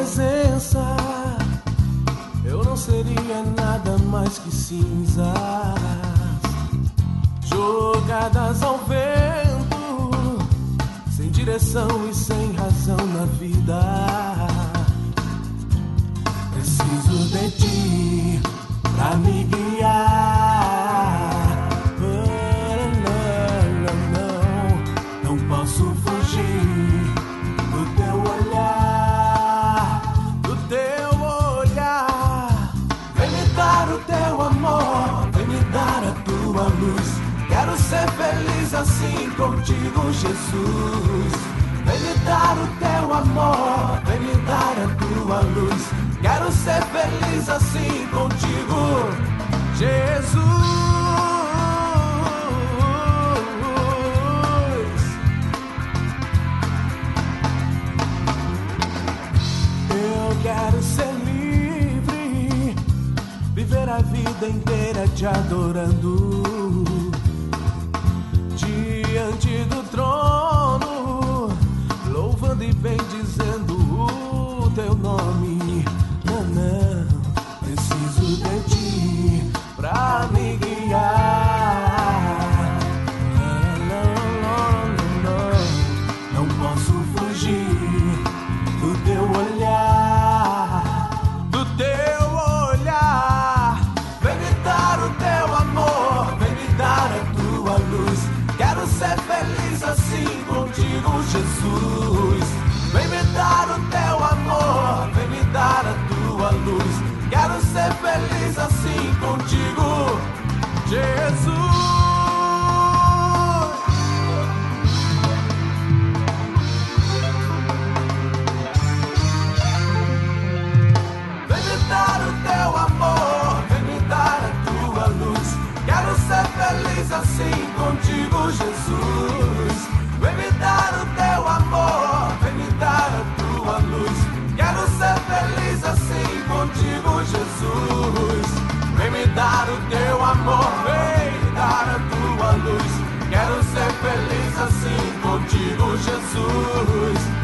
presença, eu não seria nada mais que cinzas jogadas ao vento, sem direção e sem razão na vida. Preciso de ti pra me guiar. Não, não, não, não posso. A tua luz. Quero ser feliz assim contigo, Jesus. Vem me dar o teu amor, vem me dar a tua luz. Quero ser feliz assim contigo, Jesus. Quero ser livre, viver a vida inteira te adorando. Diante do trono, louvando e bendizendo o teu nome. Não, não, preciso de ti pra me guiar. Não, não, não, não, não posso fugir do teu olhar, Quero ser feliz assim dar o teu amor, vem dar a tua luz. Quero ser feliz assim contigo, Jesus.